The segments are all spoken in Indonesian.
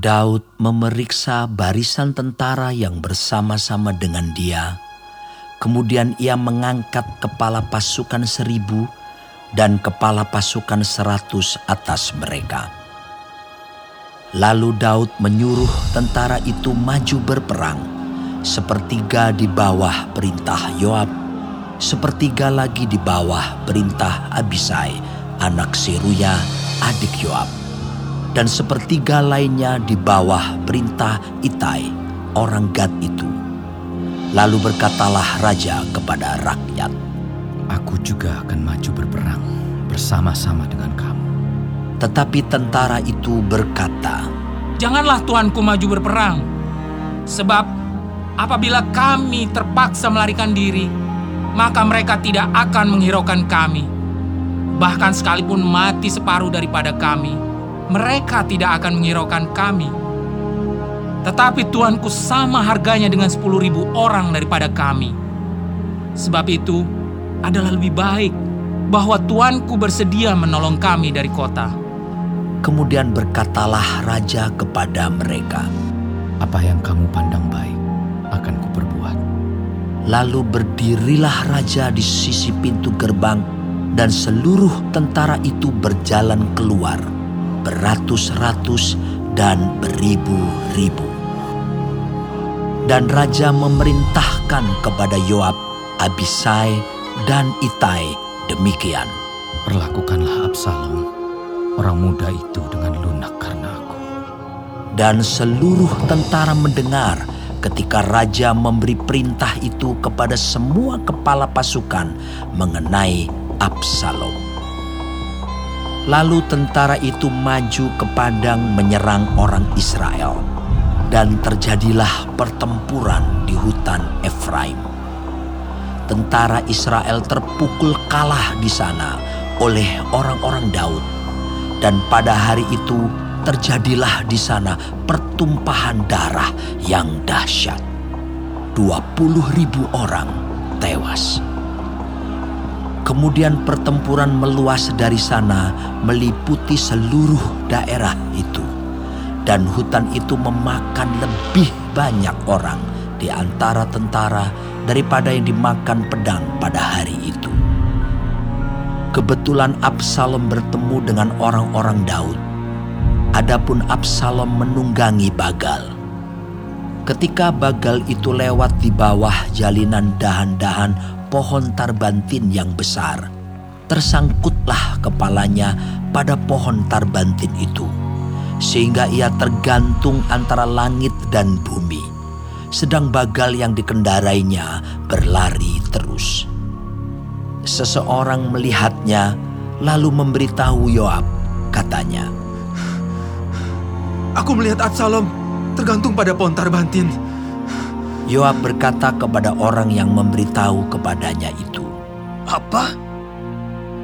Daud memeriksa barisan tentara yang bersama-sama dengan dia. Kemudian ia mengangkat kepala pasukan seribu dan kepala pasukan seratus atas mereka. Lalu Daud menyuruh tentara itu maju berperang, sepertiga di bawah perintah Yoab, sepertiga lagi di bawah perintah Abisai, anak Seruya, adik Yoab, dan sepertiga lainnya di bawah perintah Itai, orang Gad itu. Lalu berkatalah raja kepada rakyat, Aku juga akan maju berperang bersama-sama dengan kamu. Tetapi tentara itu berkata, Janganlah tuanku maju berperang. Sebab apabila kami terpaksa melarikan diri, maka mereka tidak akan menghiraukan kami. Bahkan sekalipun mati separuh daripada kami, mereka tidak akan menghiraukan kami. Tetapi tuanku sama harganya dengan sepuluh ribu orang daripada kami. Sebab itu, adalah lebih baik bahwa tuanku bersedia menolong kami dari kota. Kemudian berkatalah raja kepada mereka, Apa yang kamu pandang baik akan kuperbuat. Lalu berdirilah raja di sisi pintu gerbang dan seluruh tentara itu berjalan keluar, beratus-ratus dan beribu-ribu. Dan raja memerintahkan kepada Yoab, Abisai, dan Itai demikian. Perlakukanlah Absalom, orang muda itu dengan lunak karena aku. Dan seluruh tentara mendengar ketika raja memberi perintah itu kepada semua kepala pasukan mengenai Absalom. Lalu tentara itu maju ke padang menyerang orang Israel. Dan terjadilah pertempuran di hutan Efraim tentara Israel terpukul kalah di sana oleh orang-orang Daud. Dan pada hari itu terjadilah di sana pertumpahan darah yang dahsyat. 20 ribu orang tewas. Kemudian pertempuran meluas dari sana meliputi seluruh daerah itu. Dan hutan itu memakan lebih banyak orang di antara tentara daripada yang dimakan pedang pada hari itu. Kebetulan Absalom bertemu dengan orang-orang Daud. Adapun Absalom menunggangi Bagal. Ketika Bagal itu lewat di bawah jalinan dahan-dahan pohon tarbantin yang besar, tersangkutlah kepalanya pada pohon tarbantin itu, sehingga ia tergantung antara langit dan bumi sedang bagal yang dikendarainya berlari terus. Seseorang melihatnya lalu memberitahu Yoab, katanya, Aku melihat Absalom tergantung pada pohon tarbantin. Yoab berkata kepada orang yang memberitahu kepadanya itu, Apa?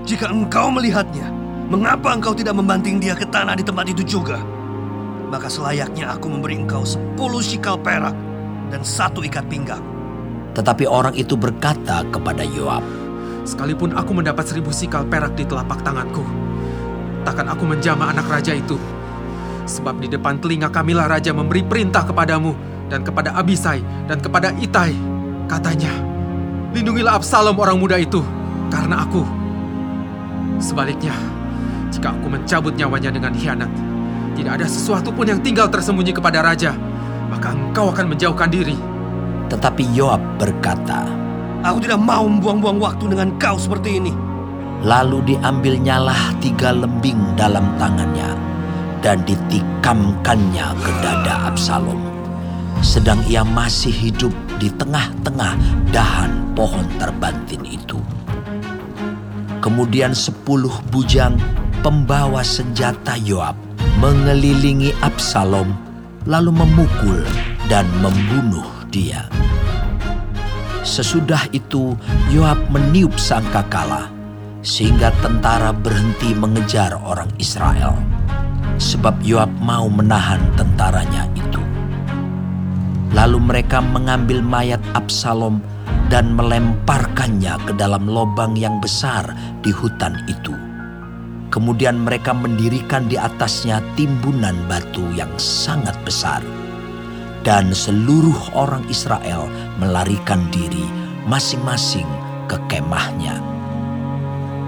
Jika engkau melihatnya, mengapa engkau tidak membanting dia ke tanah di tempat itu juga? Maka selayaknya aku memberi engkau sepuluh sikal perak dan satu ikat pinggang. Tetapi orang itu berkata kepada Yoab, Sekalipun aku mendapat seribu sikal perak di telapak tanganku, takkan aku menjama anak raja itu. Sebab di depan telinga kamilah raja memberi perintah kepadamu dan kepada Abisai dan kepada Itai. Katanya, lindungilah Absalom orang muda itu karena aku. Sebaliknya, jika aku mencabut nyawanya dengan hianat, tidak ada sesuatu pun yang tinggal tersembunyi kepada raja, maka engkau akan menjauhkan diri. tetapi Yoab berkata, Aku tidak mau membuang-buang waktu dengan kau seperti ini. Lalu diambilnyalah tiga lembing dalam tangannya dan ditikamkannya ke dada Absalom. Sedang ia masih hidup di tengah-tengah dahan pohon terbantin itu. Kemudian sepuluh bujang pembawa senjata Yoab mengelilingi Absalom lalu memukul dan membunuh dia. Sesudah itu Yoab meniup sangkakala sehingga tentara berhenti mengejar orang Israel sebab Yoab mau menahan tentaranya itu. Lalu mereka mengambil mayat Absalom dan melemparkannya ke dalam lobang yang besar di hutan itu. Kemudian mereka mendirikan di atasnya timbunan batu yang sangat besar. Dan seluruh orang Israel melarikan diri masing-masing ke kemahnya.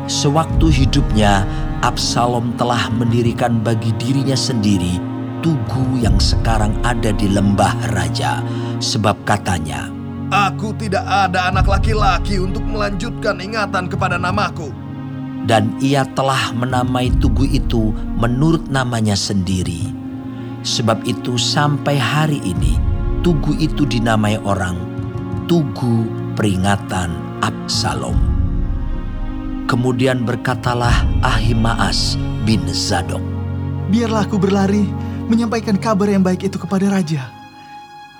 Sewaktu hidupnya, Absalom telah mendirikan bagi dirinya sendiri tugu yang sekarang ada di lembah raja, sebab katanya, Aku tidak ada anak laki-laki untuk melanjutkan ingatan kepada namaku. dan ia telah menamai tugu itu menurut namanya sendiri. Sebab itu sampai hari ini tugu itu dinamai orang Tugu Peringatan Absalom. Kemudian berkatalah Ahimaas bin Zadok, Biarlah aku berlari menyampaikan kabar yang baik itu kepada raja.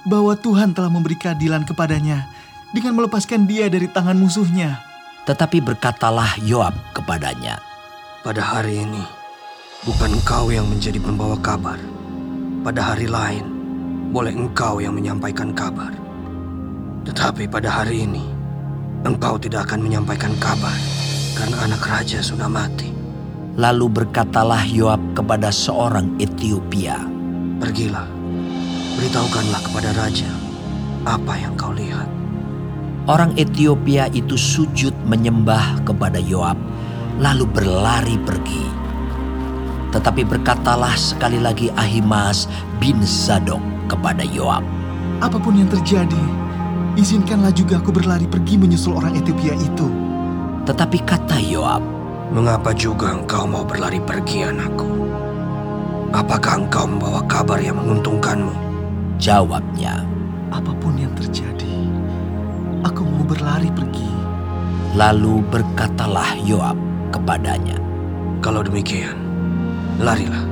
Bahwa Tuhan telah memberi keadilan kepadanya dengan melepaskan dia dari tangan musuhnya. tetapi berkatalah Yoab kepadanya, Pada hari ini, bukan engkau yang menjadi pembawa kabar. Pada hari lain, boleh engkau yang menyampaikan kabar. Tetapi pada hari ini, engkau tidak akan menyampaikan kabar karena anak raja sudah mati. Lalu berkatalah Yoab kepada seorang Ethiopia, Pergilah, beritahukanlah kepada raja apa yang kau lihat. Orang Ethiopia itu sujud menyembah kepada Yoab, lalu berlari pergi. Tetapi berkatalah sekali lagi Ahimaas bin Zadok kepada Yoab, Apa pun yang terjadi, izinkanlah juga aku berlari pergi menyusul orang Ethiopia itu. tetapi kata Yoab, Mengapa juga engkau mau berlari pergi anakku? Apakah engkau membawa kabar yang menguntungkanmu? jawabnya, Apa pun yang terjadi, aku mau berlari pergi. lalu berkatalah Yoab kepadanya. Kalau demikian, larilah.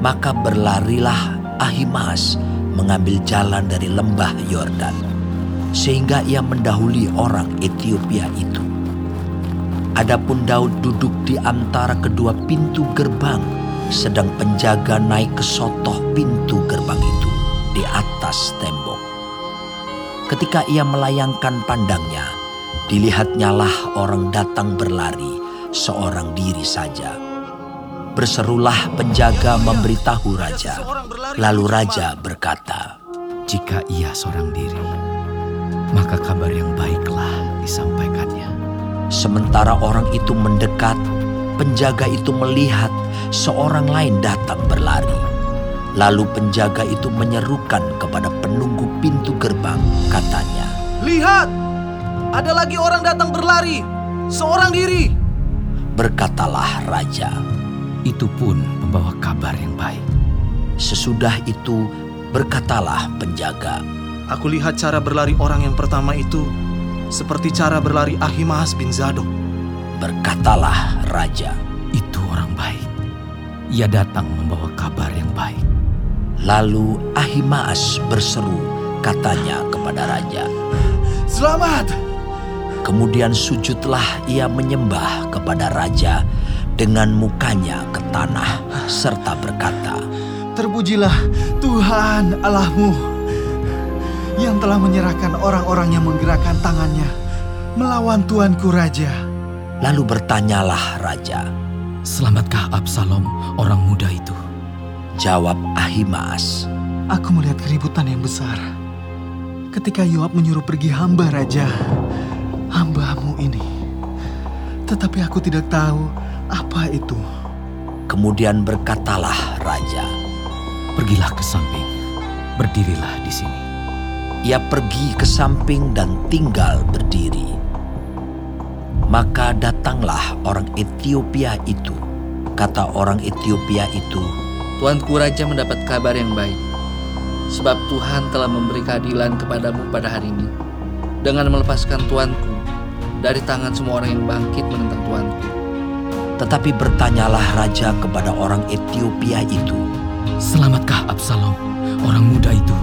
Maka berlarilah Ahimaas mengambil jalan dari lembah Yordan, sehingga ia mendahului orang Ethiopia itu. Adapun Daud duduk di antara kedua pintu gerbang, sedang penjaga naik ke sotoh pintu gerbang itu di atas tembok. Ketika ia melayangkan pandangnya, dilihatnyalah orang datang berlari seorang diri saja. Berserulah penjaga memberitahu raja. Lalu raja berkata, Jika ia seorang diri, maka kabar yang baiklah disampaikannya. Sementara orang itu mendekat, penjaga itu melihat seorang lain datang berlari. Lalu penjaga itu menyerukan kepada penunggu pintu gerbang, katanya, Lihat, ada lagi orang datang berlari, seorang diri. Berkatalah raja. Itu pun membawa kabar yang baik. Sesudah itu berkatalah penjaga, Aku lihat cara berlari orang yang pertama itu seperti cara berlari Ahimaas bin Zadok. berkatalah raja. Itu orang baik. Ia datang membawa kabar yang baik. Lalu Ahimaas berseru, katanya kepada raja. Selamat! Kemudian sujudlah ia menyembah kepada raja dengan mukanya ke tanah serta berkata, Terpujilah Tuhan Allahmu yang telah menyerahkan orang-orang yang menggerakkan tangannya melawan Tuanku Raja. Lalu bertanyalah raja. Selamatkah Absalom, orang muda itu? Jawab Ahimaas, Aku melihat keributan yang besar. Ketika Yoab menyuruh pergi hamba raja, hambamu ini. Tetapi aku tidak tahu apa itu. Kemudian berkatalah raja. Pergilah ke samping, berdirilah di sini. Ia pergi ke samping dan tinggal berdiri. Maka datanglah orang Ethiopia itu. Kata orang Ethiopia itu, Tuanku Raja mendapat kabar yang baik. Sebab Tuhan telah memberi keadilan kepadamu pada hari ini. Dengan melepaskan Tuanku dari tangan semua orang yang bangkit menentang Tuanku. tetapi bertanyalah raja kepada orang Ethiopia itu. Selamatkah Absalom, orang muda itu?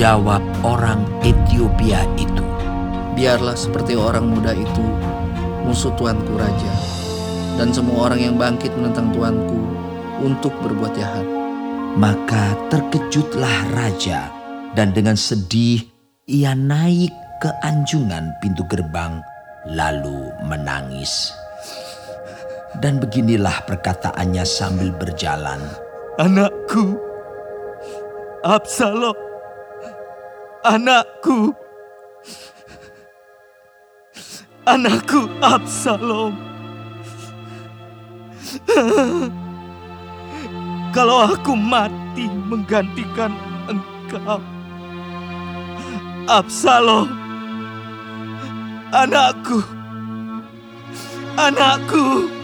Jawab orang Ethiopia itu, Biarlah seperti orang muda itu musuh Tuanku Raja. Dan semua orang yang bangkit menentang Tuanku untuk berbuat jahat. Maka terkejutlah raja dan dengan sedih ia naik ke anjungan pintu gerbang lalu menangis. Dan beginilah perkataannya sambil berjalan. Anakku, Absalom, anakku, anakku Absalom. Kalau aku mati menggantikan engkau, Absalom, anakku, anakku.